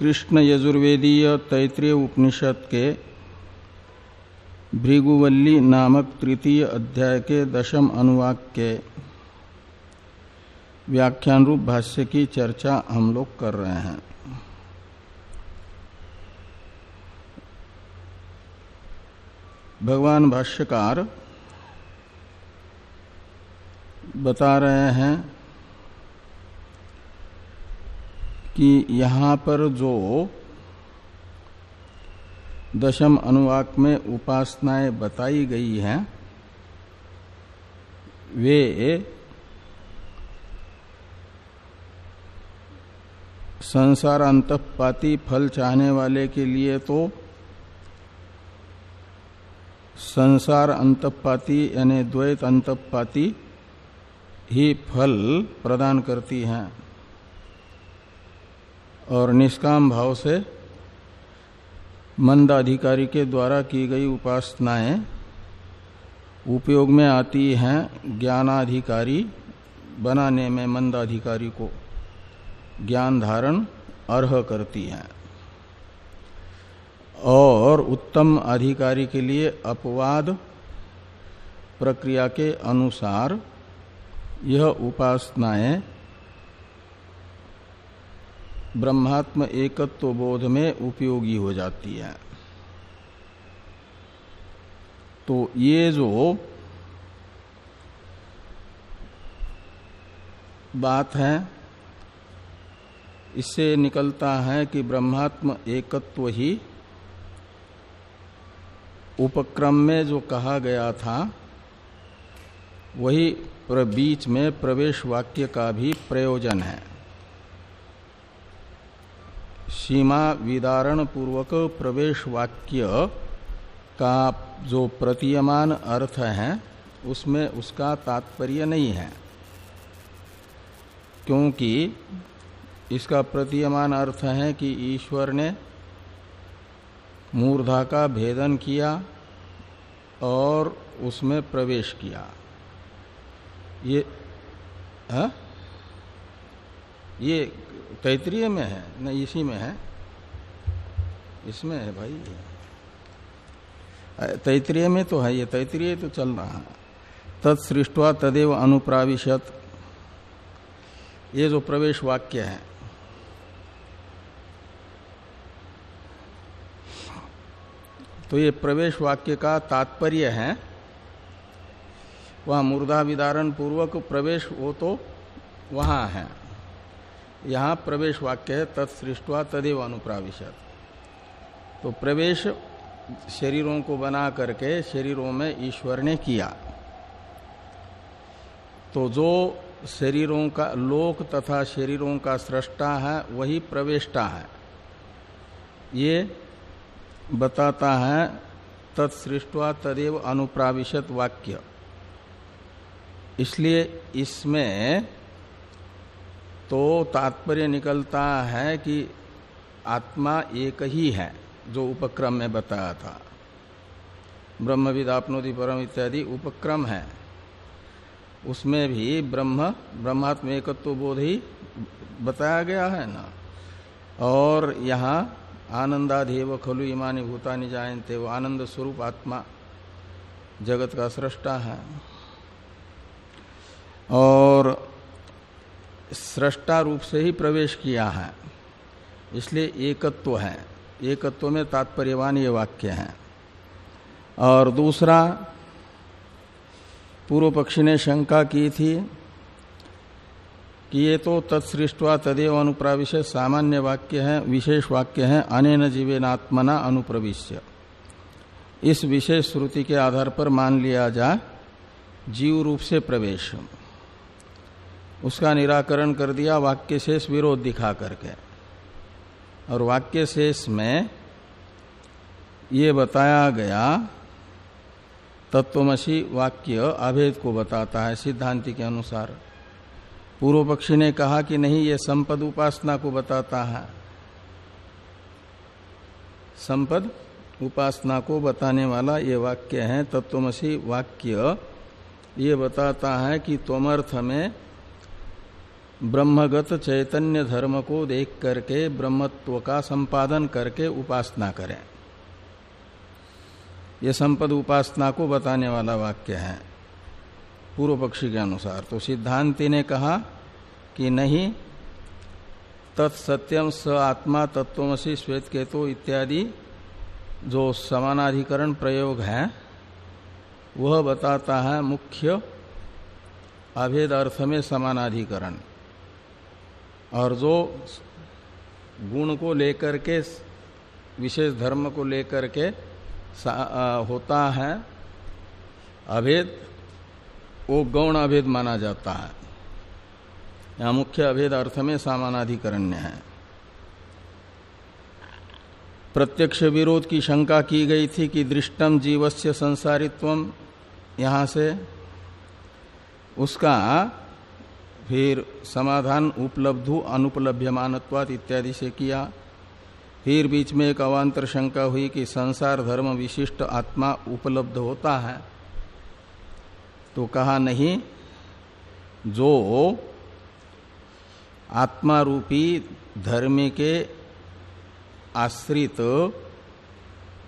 कृष्ण यजुर्वेदीय तैतृय उपनिषद के भृगुवल्ली नामक तृतीय अध्याय के दशम अनुवाक के व्याख्यान रूप भाष्य की चर्चा हम लोग कर रहे हैं। भगवान भाष्यकार बता रहे हैं कि यहाँ पर जो दशम अनुवाक में उपासनाएँ बताई गई हैं, वे संसार अंतपाती फल चाहने वाले के लिए तो संसार अंतपाती यानी द्वैत अंतपाती ही फल प्रदान करती हैं। और निष्काम भाव से मंद अधिकारी के द्वारा की गई उपासनाएँ उपयोग में आती हैं ज्ञानाधिकारी बनाने में मंद अधिकारी को। ज्ञान धारण अर्ह करती हैं। और उत्तम अधिकारी के लिए अपवाद प्रक्रिया के अनुसार यह उपासनाएँ ब्रह्मात्म एकत्व बोध में उपयोगी हो जाती है। तो ये जो बात है, इससे निकलता है कि ब्रह्मात्म एकत्व ही उपक्रम में जो कहा गया था, वही बीच में प्रवेश वाक्य का भी प्रयोजन है। सीमा विदारण पूर्वक प्रवेश वाक्य का जो प्रतीयमान अर्थ है, उसमें उसका तात्पर्य नहीं है क्योंकि इसका प्रतीयमान अर्थ है कि ईश्वर ने मूर्धा का भेदन किया और उसमें प्रवेश किया ये, हा? ये तैतरीय में है, न इसी में है। इसमें है भाई। तैतरीय में तो है ये, तैतरीय तो चल रहा है। तत्सृष्टवा तदेव अनुप्राविशत। ये जो प्रवेश वाक्य है तो ये प्रवेश वाक्य का तात्पर्य है, वह मुर्दा विदारण पूर्वक प्रवेश वो तो वहाँ है। यहाँ प्रवेश वाक्य है तत्सृष्टवा तदेव अनुप्राविशत। तो प्रवेश शरीरों को बना करके शरीरों में ईश्वर ने किया। तो जो शरीरों का, लोक तथा शरीरों का सृष्टा है, वही प्रवेष्टा है। ये बताता है तत्सृष्टवा तदेव अनुप्राविशत वाक्य। इसलिए इसमें तो तात्पर्य निकलता है कि आत्मा एक ही है, जो उपक्रम में बताया था। ब्रह्मविद आपनोति परम इत्यादि उपक्रम है। उसमें भी ब्रह्म, ब्रह्मात्म एकत्व बोध ही बताया गया है ना। और यहाँ आनंदाधेव खलु इमानी भूतानि जायते वो आनंद स्वरूप आत्मा जगत का सृष्टा है। और सृष्टा रूप से ही प्रवेश किया है। इसलिए एकत्व है। एकत्व में तात्पर्यवान ये वाक्य है। और दूसरा, पूर्व पक्षी ने शंका की थी कि ये तो तत्सृष्टवा तदेव अनुप्राविश सामान्य वाक्य है, विशेष वाक्य है, अनेन जीवेनात्मना अनुप्रविश्य। इस विशेष श्रुति के आधार पर मान लिया जा, जीव रूप से प्रवेश। उसका निराकरण कर दिया वाक्य शेष विरोध दिखा करके। और वाक्य शेष में ये बताया गया, तत्वमसी वाक्य अभेद को बताता है सिद्धांति के अनुसार। पूर्व पक्षी ने कहा कि नहीं, ये संपद उपासना को बताता है। संपद उपासना को बताने वाला ये वाक्य है, तत्वमसी वाक्य ये बताता है कि तोमर्थ में ब्रह्मगत चैतन्य धर्म को देख करके, ब्रह्मत्व का संपादन करके उपासना करें। यह संपद उपासना को बताने वाला वाक्य है, पूर्व पक्षी के अनुसार। तो सिद्धांति ने कहा कि नहीं तत्सत्यम स आत्मा तत्वमसी श्वेत केतु इत्यादि जो समानाधिकरण प्रयोग है, वह बताता है मुख्य अभेद अर्थ में समानाधिकरण। और जो गुण को लेकर के, विशेष धर्म को लेकर के होता है, अभेद, वो गौण अभेद माना जाता है। यहाँ मुख्य अभेद अर्थ में समानाधिकरण्य है। प्रत्यक्ष विरोध की शंका की गई थी कि दृष्टम जीवस्य संसारित्व यहाँ से उसका फिर समाधान उपलब्धु अनुपलभ्यमानत्वात इत्यादि से किया। फिर बीच में एक अवान्तर शंका हुई कि संसार धर्म विशिष्ट आत्मा उपलब्ध होता है। तो कहा नहीं, जो आत्मा रूपी धर्म के आश्रित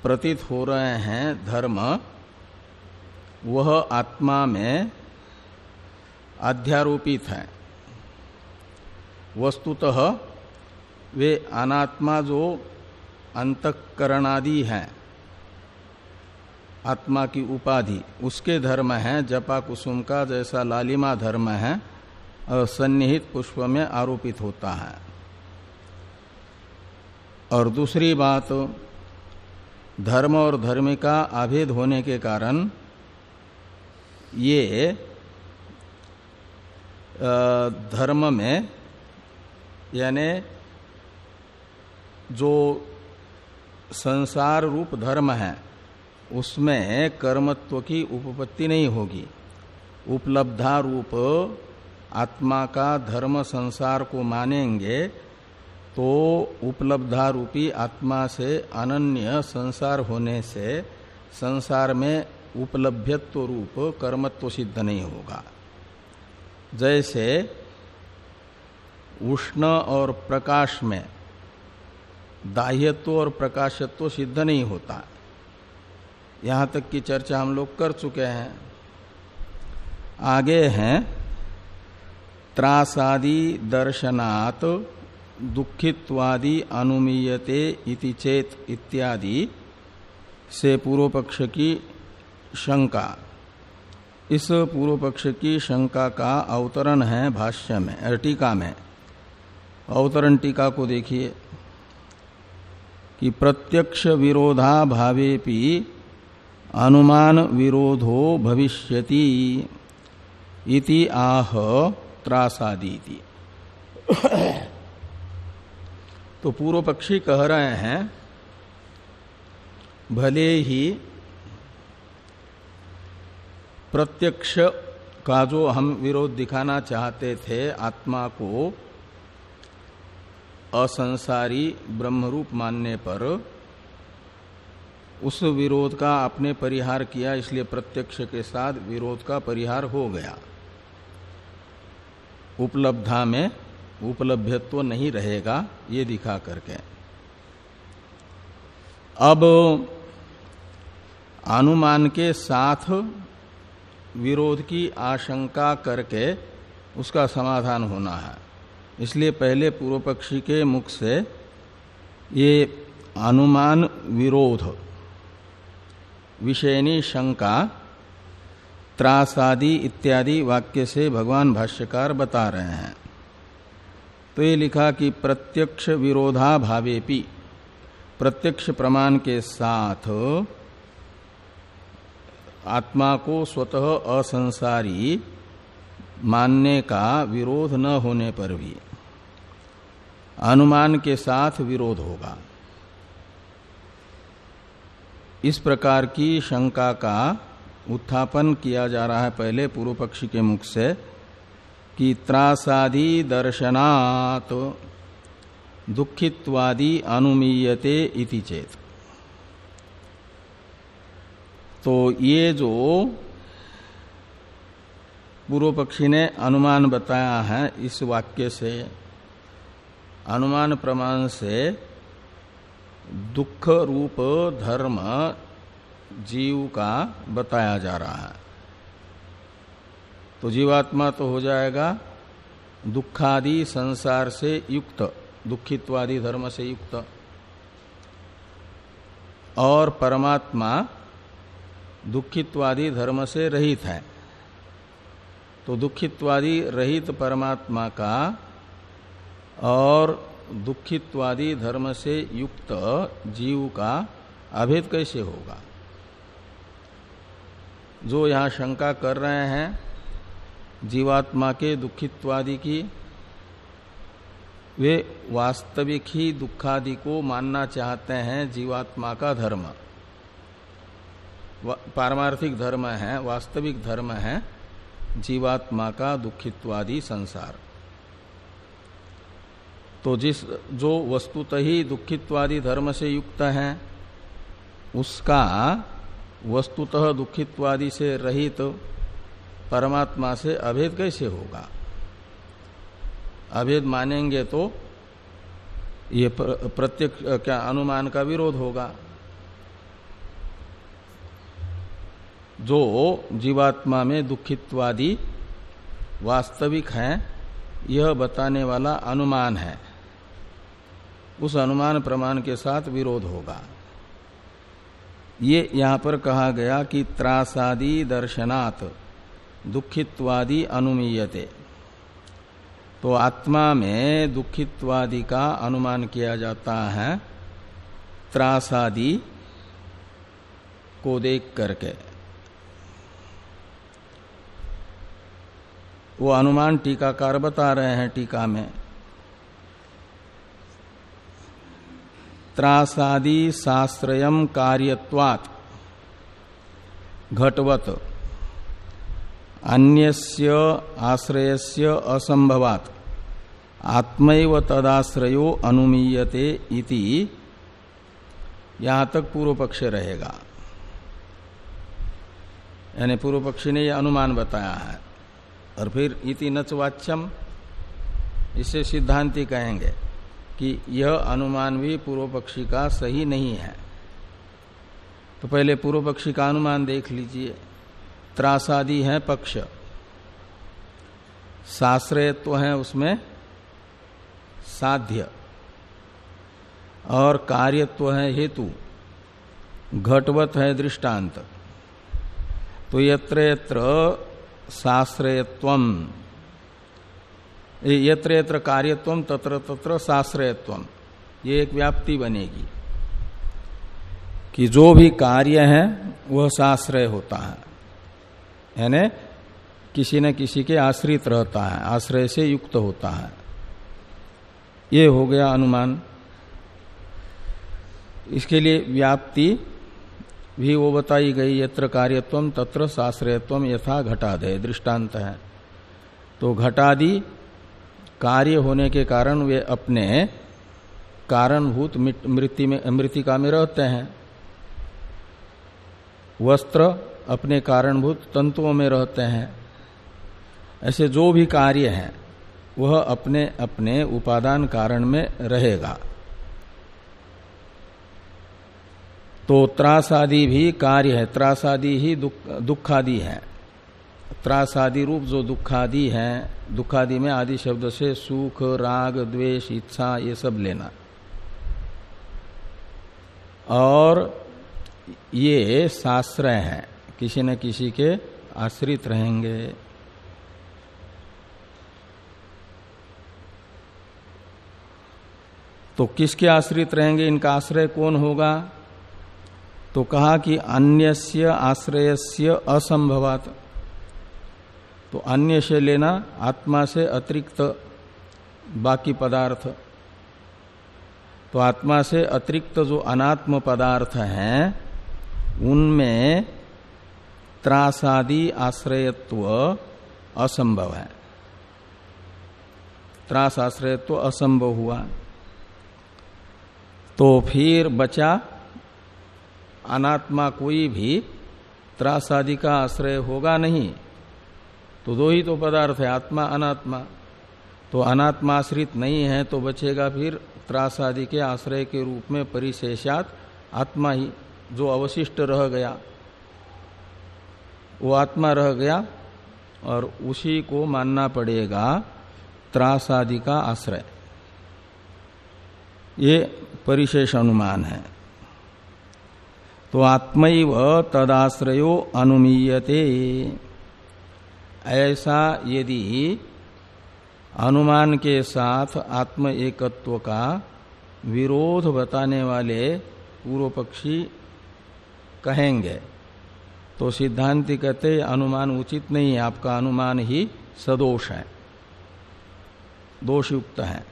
प्रतीत हो रहे हैं धर्म, वह आत्मा में अध्यारोपित है। वस्तुतः वे अनात्मा जो अंतकरणादि हैं, आत्मा की उपाधि, उसके धर्म है, जपा कुसुम का जैसा लालिमा धर्म है और सन्निहित पुष्प में आरोपित होता है। और दूसरी बात, धर्म और धर्म का अभेद होने के कारण ये धर्म में, यानी जो संसार रूप धर्म है, उसमें कर्मत्व की उपपत्ति नहीं होगी। उपलब्धा रूप आत्मा का धर्म संसार को मानेंगे तो उपलब्धारूपी आत्मा से अनन्य संसार होने से संसार में उपलब्धत्व रूप कर्मत्व सिद्ध नहीं होगा। जैसे उष्ण और प्रकाश में दाह्यत्व और प्रकाशत्व सिद्ध नहीं होता। यहाँ तक की चर्चा हम लोग कर चुके हैं। आगे हैं, त्रासादि दर्शनात् दुखित्वादि अनुमीयते इति चेत इत्यादि से पूर्व पक्ष की शंका। इस पूर्व पक्ष की शंका का अवतरण है भाष्य में टीका में। अवतरण टीका को देखिए कि प्रत्यक्ष विरोधा भावेपि अनुमान विरोधो भविष्यति इति आह त्रासादी तो पूर्व पक्षी कह रहे हैं, भले ही प्रत्यक्ष का जो हम विरोध दिखाना चाहते थे आत्मा को असंसारी ब्रह्मरूप मानने पर, उस विरोध का आपने परिहार किया, इसलिए प्रत्यक्ष के साथ विरोध का परिहार हो गया। उपलब्धा में उपलब्धत्व नहीं रहेगा, ये दिखा करके। अब, अनुमान के साथ विरोध की आशंका करके उसका समाधान होना है। इसलिए पहले पूर्व पक्षी के मुख से ये अनुमान विरोध, विषयनी शंका, त्रासादि इत्यादि वाक्य से भगवान भाष्यकार बता रहे हैं। तो ये लिखा कि प्रत्यक्ष विरोधा भावेपि प्रत्यक्ष प्रमाण के साथ आत्मा को स्वतः असंसारी मानने का विरोध न होने पर भी अनुमान के साथ विरोध होगा। इस प्रकार की शंका का उत्थापन किया जा रहा है पहले पूर्व पक्षी के मुख से कि त्रासादि दर्शनात् दुखित्वादि अनुमीयते इति चेत। तो ये जो पूर्व पक्षी ने अनुमान बताया है, इस वाक्य से, अनुमान प्रमाण से, दुख रूप धर्म जीव का बताया जा रहा है। तो जीवात्मा तो हो जाएगा, दुखादि संसार से युक्त, दुखित्वादि धर्म से युक्त। और परमात्मा दुखित्वादि धर्म से रहित है। तो दुखित्वादि रहित परमात्मा का और दुखित्वादि धर्म से युक्त जीव का अभेद कैसे होगा? जो यहाँ शंका कर रहे हैं, जीवात्मा के दुखित्वादि की, वे वास्तविक ही दुखादि को मानना चाहते हैं जीवात्मा का धर्म। पारमार्थिक धर्म है, वास्तविक धर्म है, जीवात्मा का दुखित्वादि संसार। तो जिस, जो वस्तुत ही दुखित्वादि धर्म से युक्त है, उसका वस्तुतः दुखित्वादि से रहित तो परमात्मा से अभेद कैसे होगा? अभेद मानेंगे तो ये प्रत्यक्ष, क्या अनुमान का विरोध होगा? जो जीवात्मा में दुखित्वादि वास्तविक है, यह बताने वाला अनुमान है। उस अनुमान प्रमाण के साथ विरोध होगा। ये यहाँ पर कहा गया कि त्रासादि दर्शनात्, दुखित्वादि अनुमीयते। तो आत्मा में दुखित्वादि का अनुमान किया जाता है, त्रासादि को देख करके। वो अनुमान टीकाकार बता रहे हैं टीका में। त्रासादि शास्त्रयम कार्यत्वात्। घटवत। अन्यस्य आश्रयस्य असंभवात आत्मैव तदाश्रयो अनुमीयते इति यहाँ तक पूर्व पक्ष रहेगा। यानी पूर्व पक्षी ने यह अनुमान बताया है। और फिर इति नचवाच्यम। इसे सिद्धांति कहेंगे कि यह अनुमान भी पूर्व पक्षी का सही नहीं है। तो पहले पूर्व पक्षी का अनुमान देख लीजिए। त्रासादि है पक्ष। साश्रयत्व तो है उसमें साध्य। और कार्यत्व है हेतु। घटवत है दृष्टांत। तो यत्र यत्र साश्रयत्व यत्र यत्र कार्यत्व, तत्र तत्र साश्रयत्व ये एक व्याप्ति बनेगी कि जो भी कार्य है, वह साश्रय होता है। यानी किसी न किसी के आश्रित रहता है, आश्रय से युक्त होता है। ये हो गया अनुमान। इसके लिए व्याप्ति भी वो बताई गई यत्र कार्यत्व तत्र साश्रयत्व यथा घटादय दृष्टांत है। तो घटादि कार्य होने के कारण वे अपने कारणभूत मृत्यु में, मृतिका में रहते हैं। वस्त्र अपने कारणभूत तंतुओं में रहते हैं। ऐसे जो भी कार्य है, वह अपने अपने उपादान कारण में रहेगा। तो त्रासादि भी कार्य है, त्रासादि ही दुख, दुखादि है। त्रासादि रूप जो दुखादि है, दुखादि में आदि शब्द से सुख, राग, द्वेष, इच्छा, ये सब लेना। और ये शास्त्र है, किसी न किसी के आश्रित रहेंगे। तो किसके आश्रित रहेंगे, इनका आश्रय कौन होगा? तो कहा कि अन्यस्य आश्रयस्य असंभवात। तो अन्य से लेना आत्मा से अतिरिक्त बाकी पदार्थ। तो आत्मा से अतिरिक्त जो अनात्म पदार्थ हैं, उनमें त्रासादि आश्रयत्व असंभव है। त्रास आश्रयत्व असंभव हुआ। तो फिर बचा अनात्मा कोई भी त्रास आदि का आश्रय होगा नहीं। तो दो ही तो पदार्थ है, आत्मा, अनात्मा। तो अनात्मा आश्रित नहीं है तो बचेगा फिर त्रास आदि के आश्रय के रूप में परिशेषात आत्मा ही, जो अवशिष्ट रह गया। वो आत्मा रह गया और उसी को मानना पड़ेगा त्रास आदि का आश्रय। ये परिशेष अनुमान है। तो आत्मैव तदाश्रयो अनुमीयते। ऐसा यदि अनुमान के साथ आत्म एकत्व का विरोध बताने वाले पूर्व पक्षी कहेंगे तो सिद्धांति कहते अनुमान उचित नहीं है, आपका अनुमान ही सदोष है, दोषयुक्त है।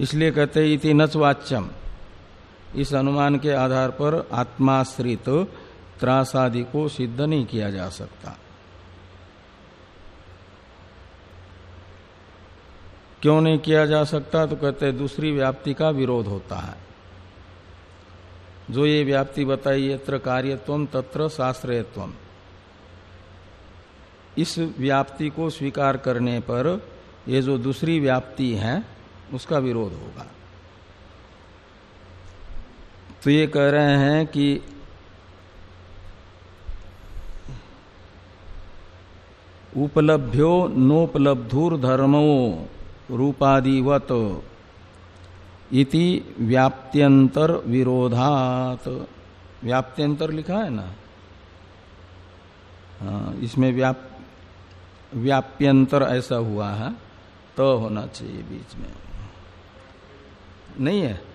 इसलिए कहते इति नचवाच्यम इस अनुमान के आधार पर आत्माश्रित त्रासादि को सिद्ध नहीं किया जा सकता। क्यों नहीं किया जा सकता? तो कहते हैं, दूसरी व्याप्ति का विरोध होता है। जो ये व्याप्ति बताई, यत्र कार्यत्व तत्र शास्त्रीयत्व इस व्याप्ति को स्वीकार करने पर ये जो दूसरी व्याप्ति है, उसका विरोध होगा। तो ये कह रहे हैं कि उपलभ्यो नोपलब्धुर धर्मो रूपादिवत इति व्याप्त्यंतर विरोधात। व्याप्त्यंतर लिखा है ना? हाँ इसमें व्याप, व्याप्यंतर ऐसा हुआ है तो होना चाहिए बीच में। नहीं है?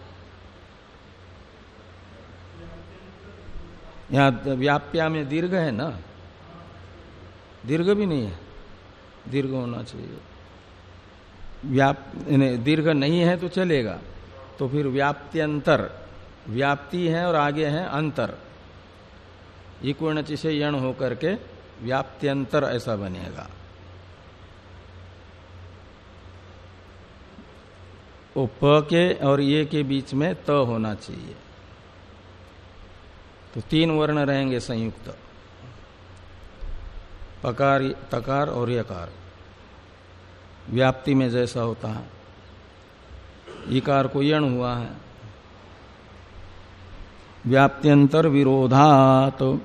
यहाँ व्याप्या में दीर्घ है ना? दीर्घ भी नहीं है। दीर्घ होना चाहिए। व्याप दीर्घ नहीं है तो चलेगा। तो फिर व्याप्त्यंतर। व्याप्ति है और आगे है अंतर। इक्वण से यण होकर के व्याप्त्यंतर ऐसा बनेगा। वो प के और ये के बीच में त होना चाहिए। तो तीन वर्ण रहेंगे संयुक्त। पकार, तकार और यकार। व्याप्ति में जैसा होता है। इकार को यण हुआ है। व्याप्त्यंतर विरोधात।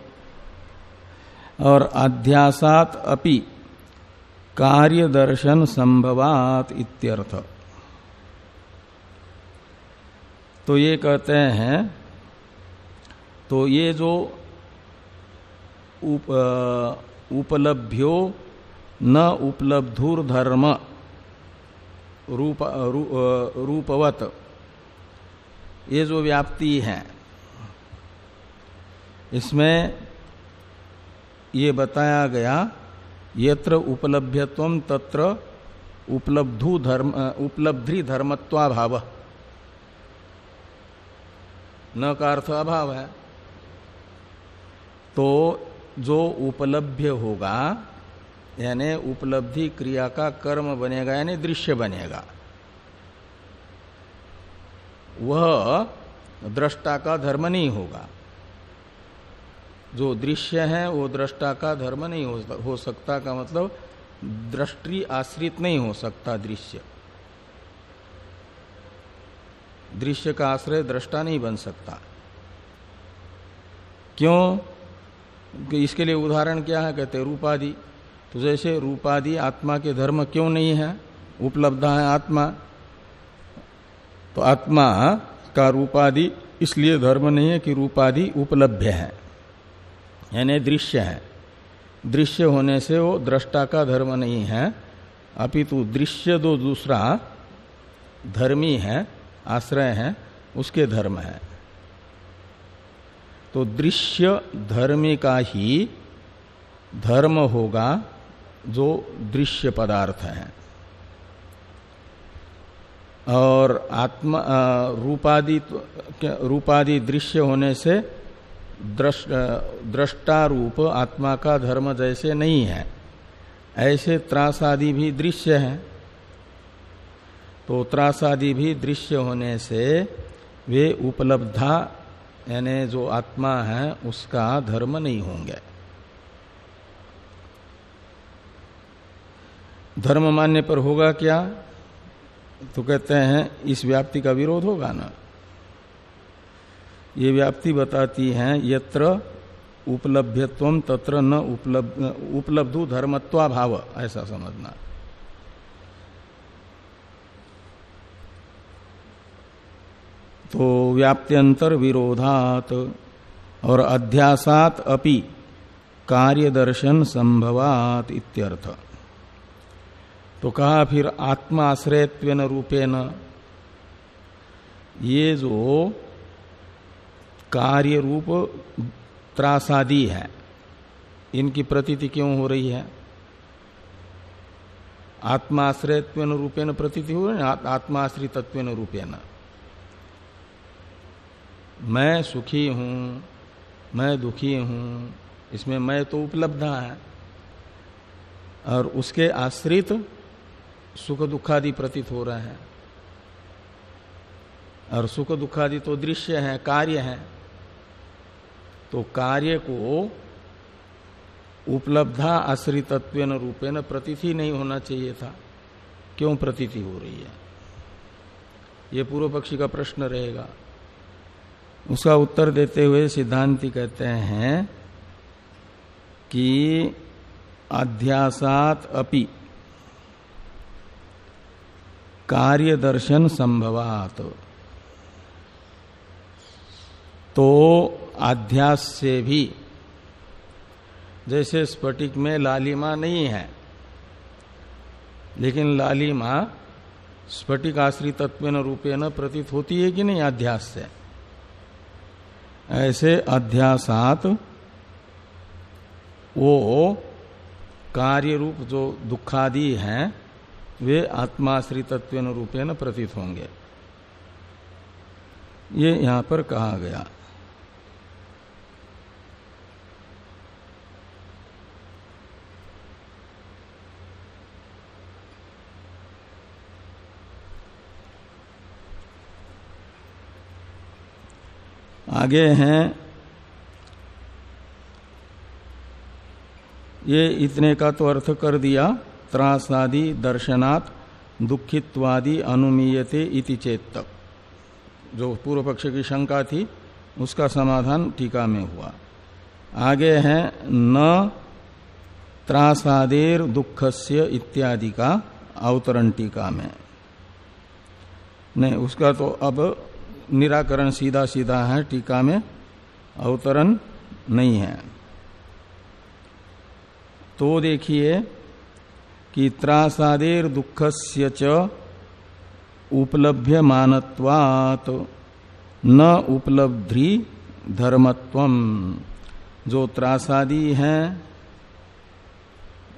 और अध्यासात अपि कार्य दर्शन संभवात इत्यर्थ। तो ये कहते हैं तो ये जो उप, उपलभ्यो न उपलब्धुर धर्म रूप, रू, रूपवत ये जो व्याप्ति है इसमें ये बताया गया यत्र उपलभ्यत्व तत्र उपलब्धु धर्म उपलब्धि धर्मत्वाभाव न का अर्थ अभाव है तो जो उपलब्ध होगा, यानी उपलब्धि क्रिया का कर्म बनेगा, यानी दृश्य बनेगा। वह दृष्टा का धर्म नहीं होगा। जो दृश्य है, वो दृष्टा का धर्म नहीं हो सकता का मतलब दृष्टि आश्रित नहीं हो सकता दृश्य। दृश्य का आश्रय दृष्टा नहीं बन सकता। क्यों? इसके लिए उदाहरण क्या है? कहते रूपादि। तो जैसे रूपादि आत्मा के धर्म क्यों नहीं है? उपलब्ध है आत्मा। तो आत्मा का रूपादि, इसलिए धर्म नहीं है कि रूपादि उपलब्ध है। यानी दृश्य है। दृश्य होने से वो दृष्टा का धर्म नहीं है। अपितु दृश्य दो दूसरा धर्मी है, आश्रय है, उसके धर्म है। तो दृश्य धर्मी का ही धर्म होगा जो दृश्य पदार्थ है। और आत्मा रूपादि रूपादि दृश्य होने से दृष्टा रूप आत्मा का धर्म जैसे नहीं है, ऐसे त्रासादि भी दृश्य है। तो त्रासादि भी दृश्य होने से वे उपलब्धा यानी जो आत्मा है, उसका धर्म नहीं होंगे। धर्म मानने पर होगा क्या? तो कहते हैं, इस व्याप्ति का विरोध होगा ना। ये व्याप्ति बताती है, यत्र उपलभ्यत्व तत्र न उपलब्ध, उपलब्धु धर्मत्वाभाव, ऐसा समझना। तो व्याप्त्यंतर विरोधात और अध्यासात अपि कार्य दर्शन संभवात इत्यर्थ। तो कहा फिर आत्माश्रयत्व रूपेण ये जो कार्य रूप त्रासादी है, इनकी प्रतीति क्यों हो रही है? आत्माश्रयत्व रूपेण प्रतीति हो रही है आत्माश्रितत्व रूपेण? मैं सुखी हूँ, मैं दुखी हूँ, इसमें मैं तो उपलब्ध है। और उसके आश्रित सुख दुखादि प्रतीत हो रहे हैं। और सुख दुखादि तो दृश्य है, कार्य है। तो कार्य को उपलब्धा आश्रितत्व रूपे प्रतीति नहीं होना चाहिए था। क्यों प्रतीति हो रही है? ये पूर्व पक्षी का प्रश्न रहेगा। उसका उत्तर देते हुए सिद्धांति कहते हैं कि अध्यासात अपि कार्य दर्शन संभवात। तो अध्यास से भी, जैसे स्फटिक में लालिमा नहीं है, लेकिन लालिमा स्फटिक आश्रित तत्व रूपेण प्रतीत होती है कि नहीं अध्यास से? ऐसे अध्यासात वो कार्य रूप जो दुखादि हैं, वे आत्माश्री तत्व रूपेण प्रतीत होंगे। ये यहाँ पर कहा गया। आगे हैं। ये इतने का तो अर्थ कर दिया, त्रासादि, दर्शनात्, दुखित्वादि, अनुमीयते इति चेत तक जो पूर्व पक्ष की शंका थी, उसका समाधान टीका में हुआ। आगे है, न त्रासादेर दुखस्य इत्यादि का अवतरण टीका में। नहीं, उसका तो अब निराकरण सीधा सीधा है, टीका में अवतरण नहीं है। तो देखिए कि त्रासादेर दुखस्य च उपलभ्य मानत्वात न उपलब्धि धर्मत्व जो त्रासादी है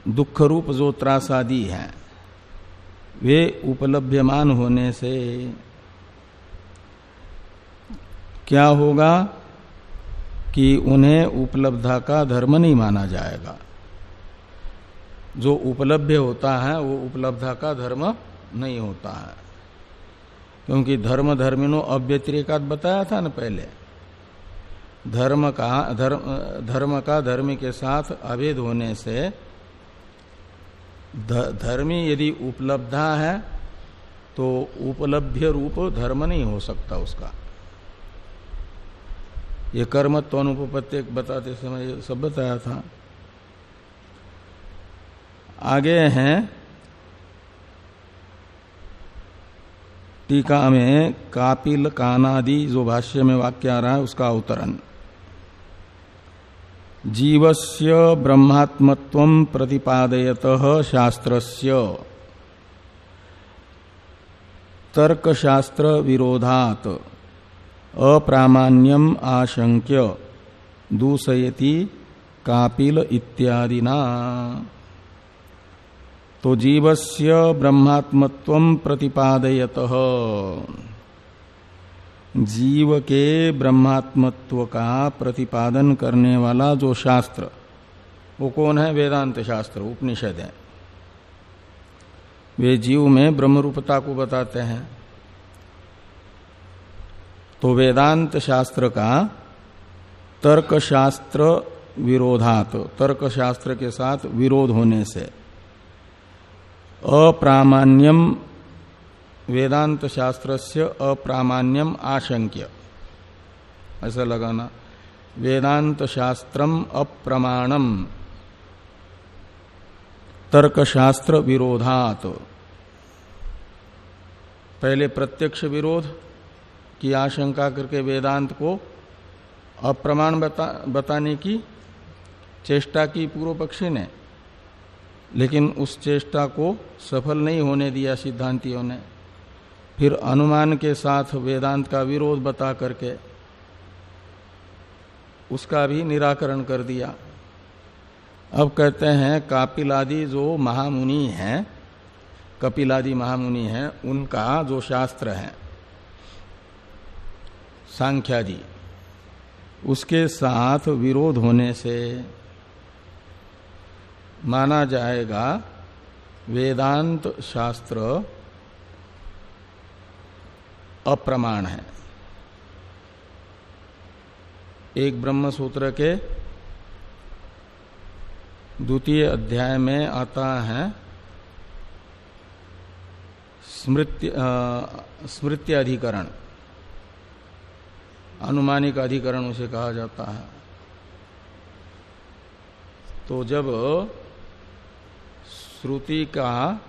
दुख रूप जो त्रासादी है, वे उपलभ्यमान होने से क्या होगा कि उन्हें उपलब्धा का धर्म नहीं माना जाएगा? जो उपलब्ध होता है, वो उपलब्धा का धर्म नहीं होता है। क्योंकि धर्म धर्मिनो अव्यतिरेकात बताया था ना पहले। धर्म का, धर्म धर्म का धर्म के साथ अभेद होने से धर्मी यदि उपलब्धा है तो उपलब्ध रूप धर्म नहीं हो सकता उसका। ये कर्मत्व अनुपत्ति बताते समय सब बताया था। आगे हैं, टीका में कापिल कानादि जो भाष्य में वाक्य आ रहा है उसका अवतरण। जीवस्य ब्रह्मात्मत्व प्रतिपादयत शास्त्रस्य। तर्कशास्त्र विरोधात। अप्रामाण्यम आशंक्य दूसयति कापिल इत्यादिना। तो जीवस्य ब्रह्मात्मत्व प्रतिपादयत। जीव के ब्रह्मात्मत्व का प्रतिपादन करने वाला जो शास्त्र, वो कौन है? वेदांत शास्त्र, उपनिषद है। वे जीव में ब्रह्म रूपता को बताते हैं। तो वेदांत शास्त्र का तर्क शास्त्र विरोधात तर्क शास्त्र के साथ विरोध होने से अप्रामाण्यम वेदांत शास्त्र से अप्रामाण्यम आशंक्य। ऐसा लगाना, वेदांत शास्त्रम अप्रमाणम तर्कशास्त्र विरोधात। पहले प्रत्यक्ष विरोध की आशंका करके वेदांत को अप्रमाण बता, बताने की चेष्टा की पूर्व पक्षी ने लेकिन उस चेष्टा को सफल नहीं होने दिया सिद्धांतियों ने। फिर अनुमान के साथ वेदांत का विरोध बता करके उसका भी निराकरण कर दिया। अब कहते हैं कापिलादि जो महामुनि हैं कपिलादि महामुनि हैं उनका जो शास्त्र है सांख्यादि उसके साथ विरोध होने से माना जाएगा वेदांत शास्त्र अप्रमाण है। एक ब्रह्म सूत्र के द्वितीय अध्याय में आता है, स्मृत्य स्मृत्य अधिकरण अनुमानिक अधिकरण उसे कहा जाता है। तो जब श्रुति का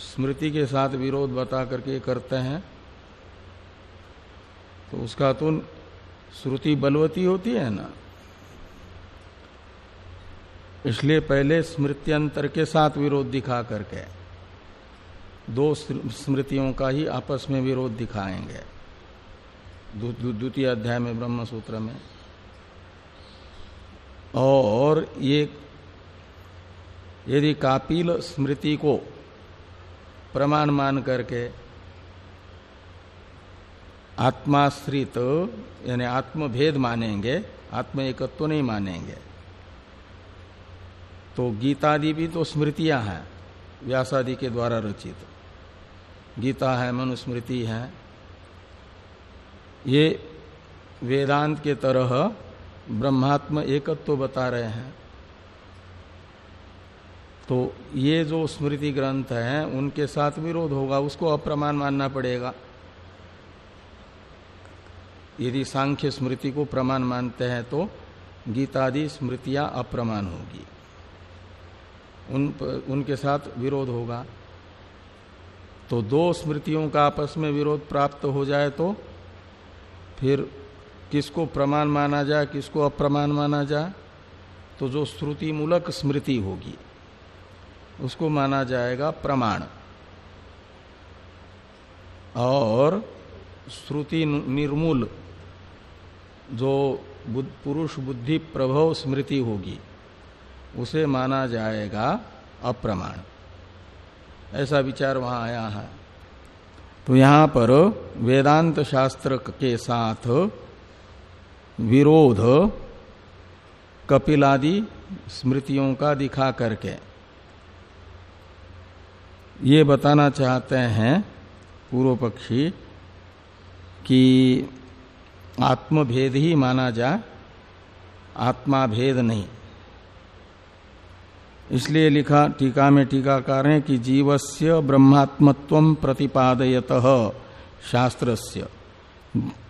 स्मृति के साथ विरोध बता करके करते हैं तो उसका तो श्रुति बलवती होती है ना। इसलिए पहले स्मृत्यंतर के साथ विरोध दिखा करके, दो स्मृतियों का ही आपस में विरोध दिखाएँगे। द्वितीय अध्याय में ब्रह्म सूत्र में। और ये, यदि कापिल स्मृति को प्रमाण मान करके आत्माश्रित, यानी आत्मभेद मानेंगे आत्म एकत्व नहीं मानेंगे तो गीतादि भी तो स्मृतियाँ हैं, व्यासादि के द्वारा रचित। गीता है, मनुस्मृति है ये वेदांत के तरह ब्रह्मात्म एकत्व तो बता रहे हैं। तो ये जो स्मृति ग्रंथ है, उनके साथ विरोध होगा, उसको अप्रमाण मानना पड़ेगा। यदि सांख्य स्मृति को प्रमाण मानते हैं तो गीतादि स्मृतियाँ अप्रमाण होगी। उन उनके साथ विरोध होगा। तो दो स्मृतियों का आपस में विरोध प्राप्त हो जाए तो फिर किसको प्रमाण माना जाए किसको अप्रमाण माना जाए तो जो श्रुति मूलक स्मृति होगी, उसको माना जाएगा प्रमाण। और श्रुति निर्मूल, जो पुरुष बुद्धि प्रभव स्मृति होगी, उसे माना जाएगा अप्रमाण। ऐसा विचार वहाँ आया है। तो यहाँ पर वेदांत शास्त्र के साथ विरोध, कपिलादि स्मृतियों का दिखा करके। ये बताना चाहते हैं पूर्व पक्षी कि आत्मभेद ही माना जाए आत्मा भेद नहीं। इसलिए लिखा, टीका में टीकाकार है कि जीवस्य ब्रह्मात्मत्व प्रतिपादयत, शास्त्रस्य।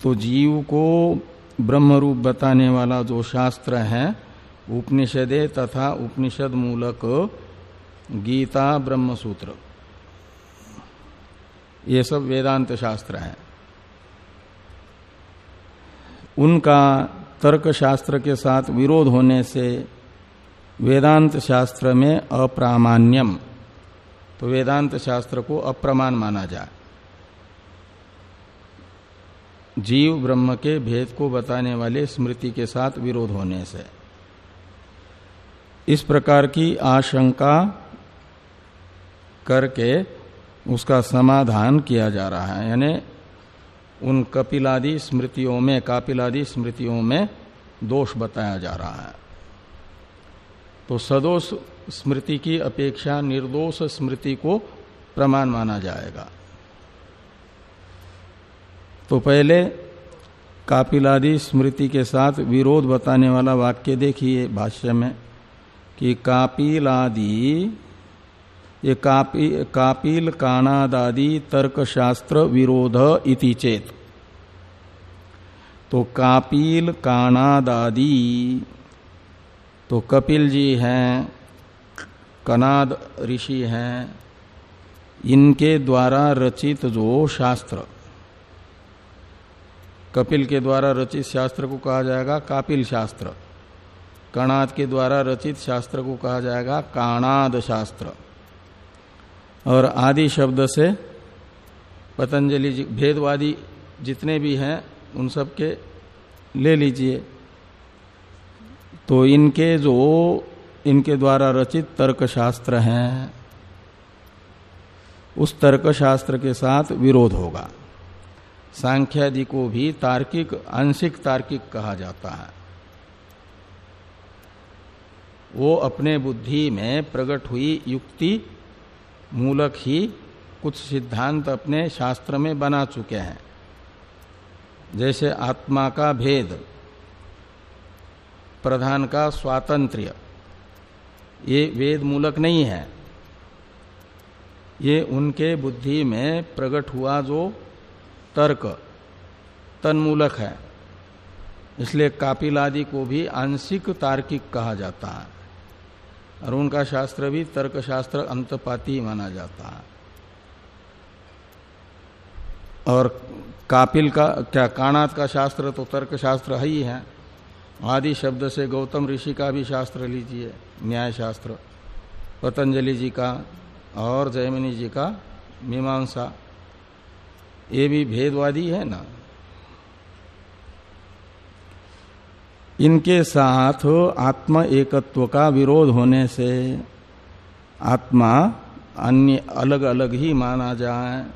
तो जीव को ब्रह्म रूप बताने वाला जो शास्त्र है, उपनिषदे तथा उपनिषद मूलक गीता ब्रह्म सूत्र ये सब वेदांत शास्त्र हैं। उनका तर्क शास्त्र के साथ विरोध होने से वेदांत शास्त्र में अप्रामाण्यम। तो वेदांत शास्त्र को अप्रमाण माना जाए जीव ब्रह्म के भेद को बताने वाले स्मृति के साथ विरोध होने से। इस प्रकार की आशंका करके उसका समाधान किया जा रहा है। यानी उन कपिलादि स्मृतियों में, कापिलादि स्मृतियों में दोष बताया जा रहा है। तो सदोष स्मृति की अपेक्षा निर्दोष स्मृति को प्रमाण माना जाएगा। तो पहले कापिलादि स्मृति के साथ विरोध बताने वाला वाक्य देखिए भाष्य में कि कापिलादि, ये कापी, कापिल कानादादि तर्कशास्त्र विरोध इति चेत। तो कापिल कानादादि तो कपिल जी हैं, कनाद ऋषि हैं, इनके द्वारा रचित जो शास्त्र, कपिल के द्वारा रचित शास्त्र को कहा जाएगा कापिल शास्त्र कणाद के द्वारा रचित शास्त्र को कहा जाएगा काणाद शास्त्र। और आदि शब्द से पतंजलि जी, भेदवादी जितने भी हैं, उन सब के ले लीजिए। तो इनके जो इनके द्वारा रचित तर्क शास्त्र हैं, उस तर्क शास्त्र के साथ विरोध होगा। सांख्यादि को भी तार्किक, आंशिक तार्किक कहा जाता है। वो अपने बुद्धि में प्रकट हुई युक्ति मूलक ही कुछ सिद्धांत अपने शास्त्र में बना चुके हैं। जैसे आत्मा का भेद प्रधान का स्वातंत्र्य। ये वेद मूलक नहीं है। ये उनके बुद्धि में प्रकट हुआ जो तर्क, तन्मूलक है। इसलिए कापिल आदि को भी आंशिक तार्किक कहा जाता है और उनका शास्त्र भी तर्क शास्त्र अंतपाती माना जाता है। और कापिल का, क्या काणात का शास्त्र तो तर्क शास्त्र ही है। आदि शब्द से गौतम ऋषि का भी शास्त्र लीजिए न्याय शास्त्र पतंजलि जी का और जयमिनी जी का मीमांसा। ये भी भेदवादी है ना? इनके साथ आत्म एकत्व का विरोध होने से आत्मा अन्य अलग अलग ही माना जाए।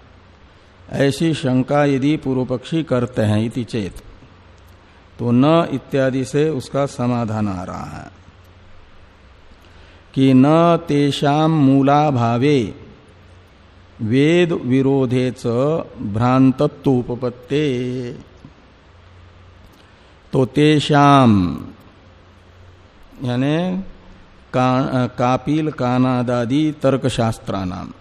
ऐसी शंका यदि पूर्व पक्षी करते हैं इति चेत। तो न इत्यादि से उसका समाधान आ रहा है। कि न तेषाम मूला भावे वेद विरोधे च उपपत्ते तो तेषाम यानी का, कापिल कानादादि तर्कशास्त्रा नाम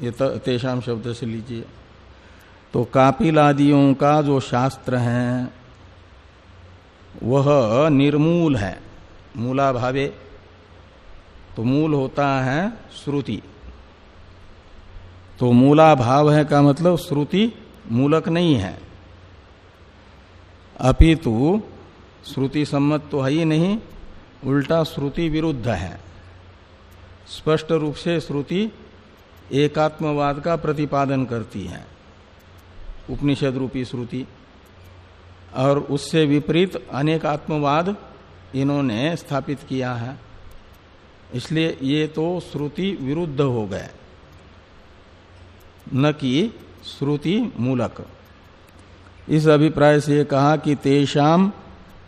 ये तेषाम शब्द से लीजिए। तो कापिल आदियों का जो शास्त्र है वह निर्मूल है। मूला भावे। तो मूल होता है श्रुति। तो मूला भाव है का मतलब श्रुति मूलक नहीं है। अपितु श्रुति सम्मत तो है ही नहीं, उल्टा श्रुति विरुद्ध है। स्पष्ट रूप से श्रुति एकात्मवाद का प्रतिपादन करती है। उपनिषद रूपी श्रुति। और उससे विपरीत अनेक आत्मवाद इन्होंने स्थापित किया है। इसलिए ये तो श्रुति विरुद्ध हो गए। न कि श्रुति मूलक। इस अभिप्राय से कहा कि तेषाम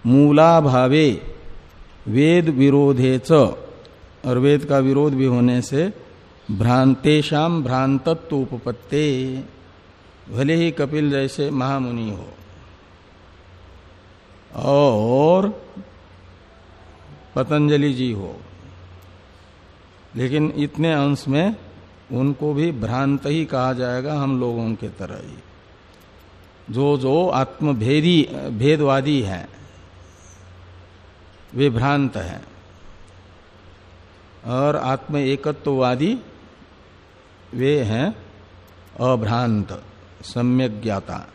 मूलाभावे वेद विरोधे च, और वेद का विरोध भी होने से भ्रांतेशाम भ्रांतत्व उपपत्ते भले ही कपिल जैसे महामुनि हो। और पतंजलि जी हो। लेकिन इतने अंश में उनको भी भ्रांत ही कहा जाएगा हम लोगों के तरह ही। जो जो आत्मभेदी, भेदवादी हैं, वे भ्रांत हैं। और आत्म एकत्ववादी वे हैं अभ्रांत, सम्यक ज्ञाता।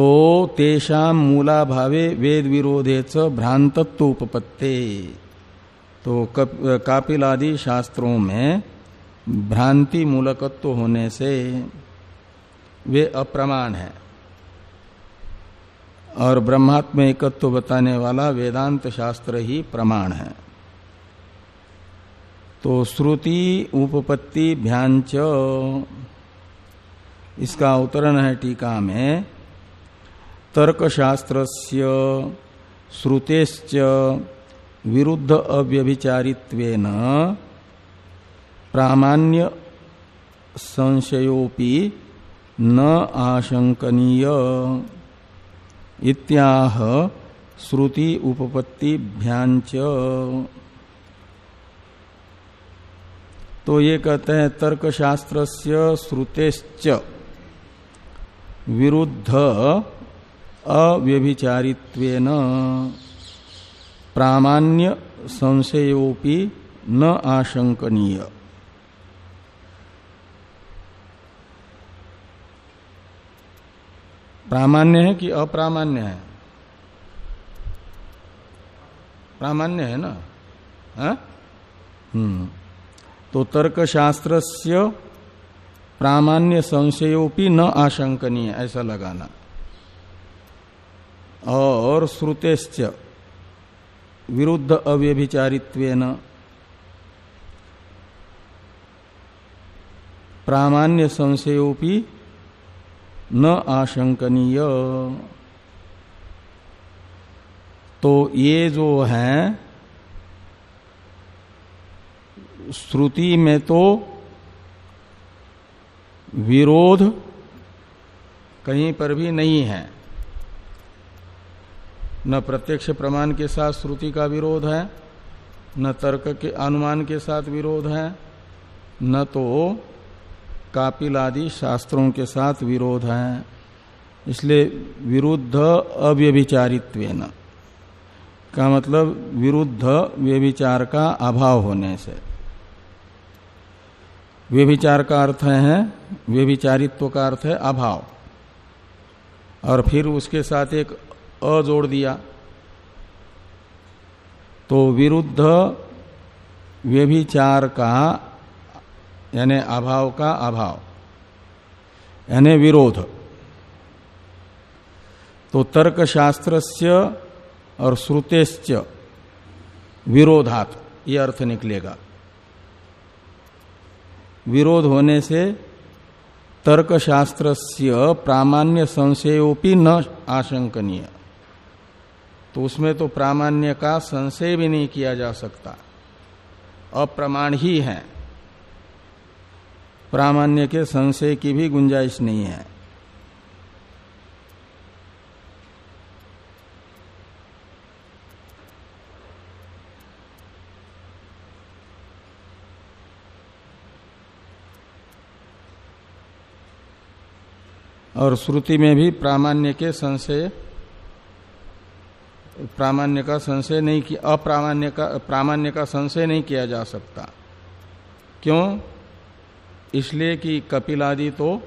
तो तेषा मूलाभावे वेद विरोधे च भ्रांतत्व उपपत्ते तो कापिल आदि शास्त्रों में भ्रांति मूलकत्व होने से वे अप्रमाण है। और ब्रह्मात्म एकत्व बताने वाला वेदांत शास्त्र ही प्रमाण है। तो श्रुति, उपपत्ति भ्यांच इसका अवतरण है टीका में। तर्कशास्त्र श्रुतेश्च विरुद्ध अव्यभिचारित्वेन प्रामाण्य संशयोपि न आशंकनीय इत्याह श्रुति उपपत्ति भ्यांच तो ये कहते हैं तर्क शास्त्र से श्रुतेश्च विरुद्ध अव्यभिचारित्वेन प्रामाण्य संशयोपि न आशंकनीय प्रामाण्य है कि अप्रामाण्य है? प्रामाण्य है ना? हम्म। तो तर्क शास्त्र से प्रामाण्य संशयोपि न आशंकनीय, ऐसा लगाना। और श्रुतेश्च विरुद्ध अव्यभिचारित्वेन। प्रामाण्य संशयोपि न आशंकनीय। तो ये जो है, श्रुति में तो विरोध कहीं पर भी नहीं है। न प्रत्यक्ष प्रमाण के साथ श्रुति का विरोध है, न तर्क के अनुमान के साथ विरोध है, न तो कापिल आदि शास्त्रों के साथ विरोध है। इसलिए विरुद्ध अव्यभिचारित्व का मतलब विरुद्ध व्यभिचार का अभाव होने से। व्यभिचार का अर्थ है, व्यभिचारित्व का अर्थ है अभाव। और फिर उसके साथ एक अ जोड़ दिया। तो विरुद्ध व्यभिचार का, यानी अभाव का अभाव, यानी विरोध। तो तर्क शास्त्र और श्रुतेश्च विरोधात, ये अर्थ निकलेगा। विरोध होने से तर्क शास्त्र प्रामाण्य संशयोपि न आशंकनीय। तो उसमें तो प्रामाण्य का संशय भी नहीं किया जा सकता। अप्रमाण ही है। प्रामाण्य के संशय की भी गुंजाइश नहीं है। और श्रुति में भी प्रामाण्य के संशय प्रामाण्य का संशय नहीं किया अप्रामाण्य का प्रामाण्य का संशय नहीं किया जा सकता। क्यों? इसलिए कि कपिलादि तो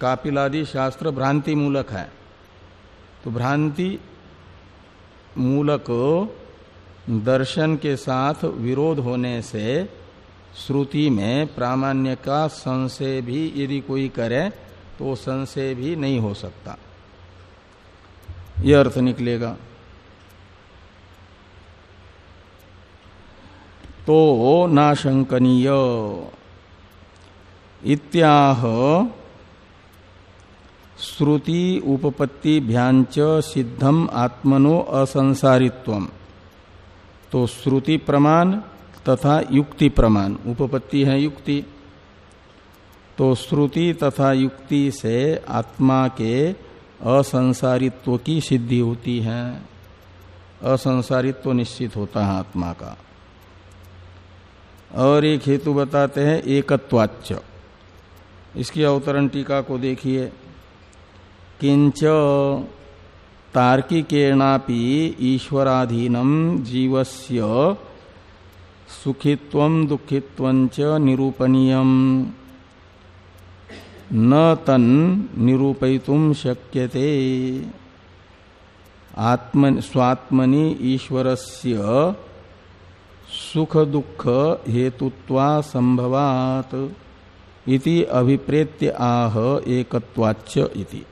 कापिलादि शास्त्र भ्रांति मूलक है। तो भ्रांति मूलक दर्शन के साथ विरोध होने से श्रुति में प्रामाण्य का संशय भी यदि कोई करे तो संशय भी नहीं हो सकता। यह अर्थ निकलेगा। तो नाशंकनीय। इत्याह श्रुति उपपत्तिभ्यांच सिद्धम आत्मनो असंसारित्व तो श्रुति प्रमाण तथा युक्ति प्रमाण। उपपत्ति है युक्ति। तो श्रुति तथा युक्ति से आत्मा के असंसारित्व की सिद्धि होती है। असंसारित्व निश्चित होता है आत्मा का। और एक हेतु बताते हैं, एकत्वाच्च। इसकी अवतरण टीका को देखिए। किंच तार्किकेणापि ईश्वराधीनम जीवस्य सुखित्व दुखित्व निरूपणीयम। न तन निरूपयितुम शक्यते। आत्म स्वात्मनि ईश्वरस्य सुख दुख हेतुत्वा संभवात इति अभिप्रेत्य आह एकत्वाच्य इति।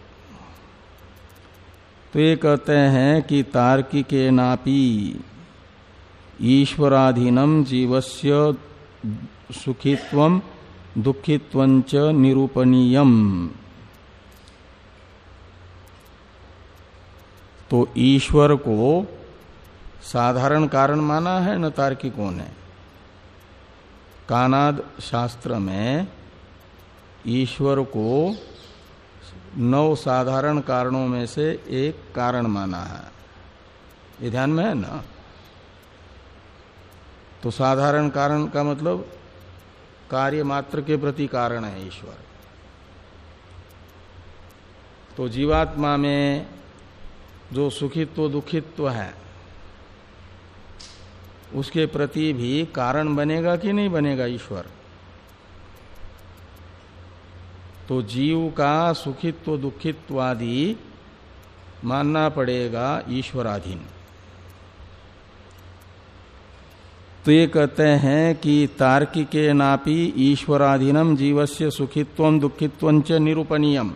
तो ये कहते हैं कि तार्किके नापी ईश्वराधीनम जीवस्य सुखित्व, दुखित्व निरूपणीयम। तो ईश्वर को साधारण कारण माना है, न तार्किकों ने कानाद शास्त्र में ईश्वर को नौ साधारण कारणों में से एक कारण माना है। ये ध्यान में है ना? तो साधारण कारण का मतलब कार्य मात्र के प्रति कारण है ईश्वर। तो जीवात्मा में जो सुखित्व, दुखित्व है उसके प्रति भी कारण बनेगा कि नहीं बनेगा ईश्वर? तो जीव का सुखित्व दुखित्व आदि मानना पड़ेगा ईश्वराधीन। तो ये कहते हैं कि तार्किके नापी ईश्वराधीनम जीवस्य सुखित्व, दुखित्व च निरूपणीयम।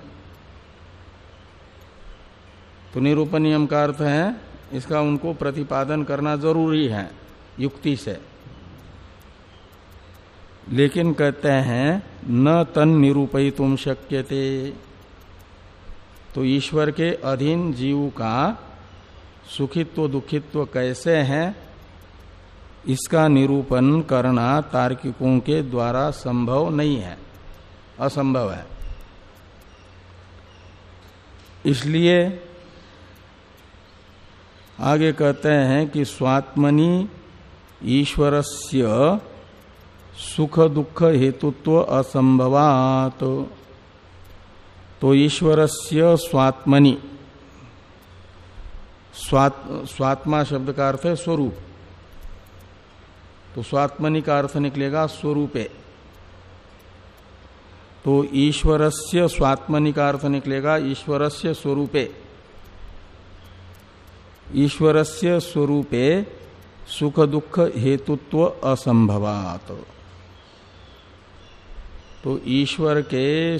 तो निरूपणीयम का अर्थ है, इसका उनको प्रतिपादन करना ज़रूरी है। युक्ति से। लेकिन कहते हैं, न तन निरूपयी तुम शक्य तो ईश्वर के अधीन जीव का सुखित्व, दुखित्व कैसे है, इसका निरूपण करना तार्किकों के द्वारा संभव नहीं है, असंभव है। इसलिए आगे कहते हैं कि स्वात्मनि ईश्वरस्य सुख दुख हेतुत्व असंभवात तो ईश्वरस्य स्वात्मनि स्वात, स्वात्मा शब्द का अर्थ है स्वरूप। तो स्वात्मनि का अर्थ निकलेगा स्वरूपे। तो ईश्वरस्य स्वात्मनि का अर्थ निकलेगा ईश्वरस्य स्वरूपे। ईश्वरस्य स्वरूपे सुख दुख हेतुत्व असंभवात। तो ईश्वर के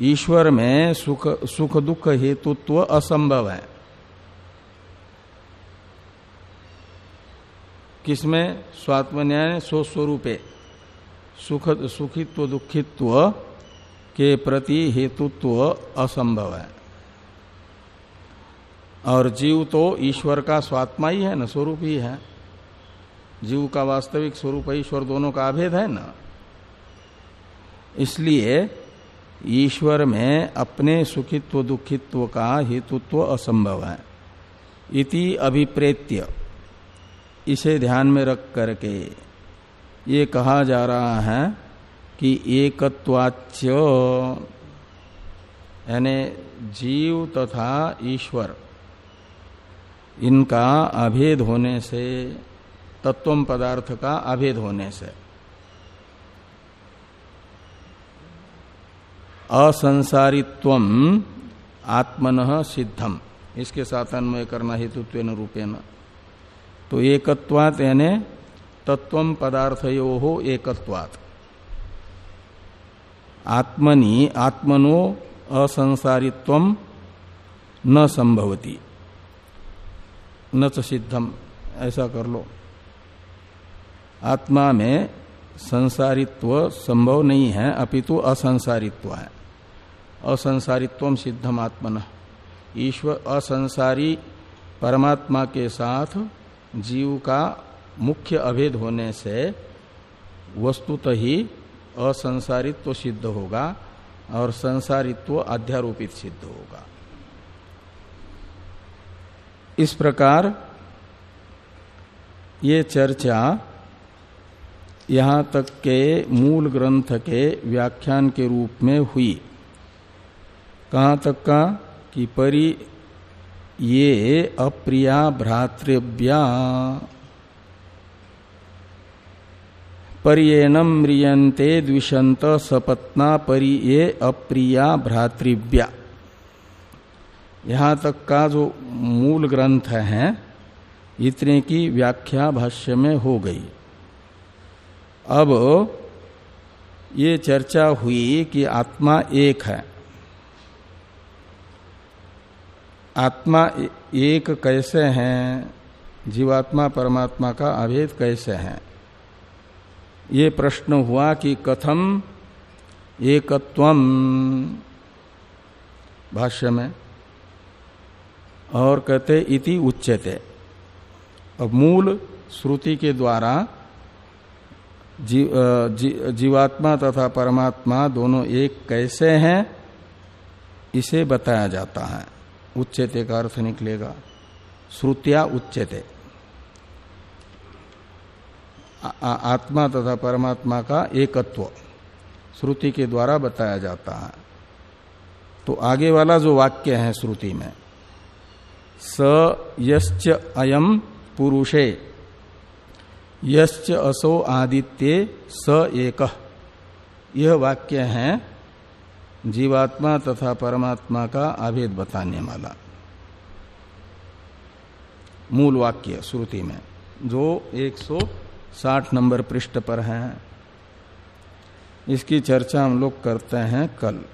ईश्वर में सुख सुख दुख हेतुत्व असंभव है। किसमें? स्वात्मन्याय स्वस्वरूपे। सुख, सुखित्व, दुखित्व के प्रति हेतुत्व असंभव है। और जीव तो ईश्वर का स्वात्मा ही है, ना स्वरूप ही है। जीव का वास्तविक स्वरूप ईश्वर दोनों का अभेद है ना? इसलिए ईश्वर में अपने सुखित्व, दुखित्व का हेतुत्व असंभव है। इति अभिप्रेत्य। इसे ध्यान में रख करके ये कहा जा रहा है कि एकत्वाच्य, यानी जीव तथा ईश्वर इनका अभेद होने से तत्व पदार्थ का अभेद होने से। असंसारित्व आत्मन सिद्धम। इसके साथ अन्वय करना हेतुत्व रूपेण। तो एकत्वात यानी तत्व पदार्थयो हो एकत्वात। आत्मनि, आत्मनो असंसारित्व न संभवती। न तो सिद्धम, ऐसा कर लो। आत्मा में संसारित्व संभव नहीं है, अपितु असंसारित्व है। असंसारित्व सिद्धम आत्मन। ईश्वर असंसारी परमात्मा के साथ जीव का मुख्य अभेद होने से वस्तुत ही असंसारित्व सिद्ध होगा और संसारित्व अध्यारोपित सिद्ध होगा। इस प्रकार ये चर्चा यहाँ तक के मूल ग्रंथ के व्याख्यान के रूप में हुई। कहाँ तक का? कि परि ये अप्रिया भ्रातृव्या। परियेनम म्रियंते द्विशंत सपत्ना परि ये अप्रिया भ्रातृव्या। यहाँ तक का जो मूल ग्रंथ है, इतने की व्याख्या भाष्य में हो गई। अब ये चर्चा हुई कि आत्मा एक है। आत्मा एक कैसे है? जीवात्मा, परमात्मा का अभेद कैसे है? ये प्रश्न हुआ कि कथम, एकत्वम, भाष्य में। और कहते इति उच्चते अब मूल श्रुति के द्वारा जी, जी, जीवात्मा तथा परमात्मा दोनों एक कैसे हैं इसे बताया जाता है। उच्चते का अर्थ निकलेगा। श्रुतिया उच्चते आत्मा तथा परमात्मा का एकत्व श्रुति के द्वारा बताया जाता है। तो आगे वाला जो वाक्य है श्रुति में स यश्च अयम पुरुषे। यश्च असो आदित्य स एक। यह वाक्य है जीवात्मा तथा परमात्मा का अभेद बताने वाला। मूल वाक्य श्रुति में, जो 160 नंबर पृष्ठ पर है। इसकी चर्चा हम लोग करते हैं कल।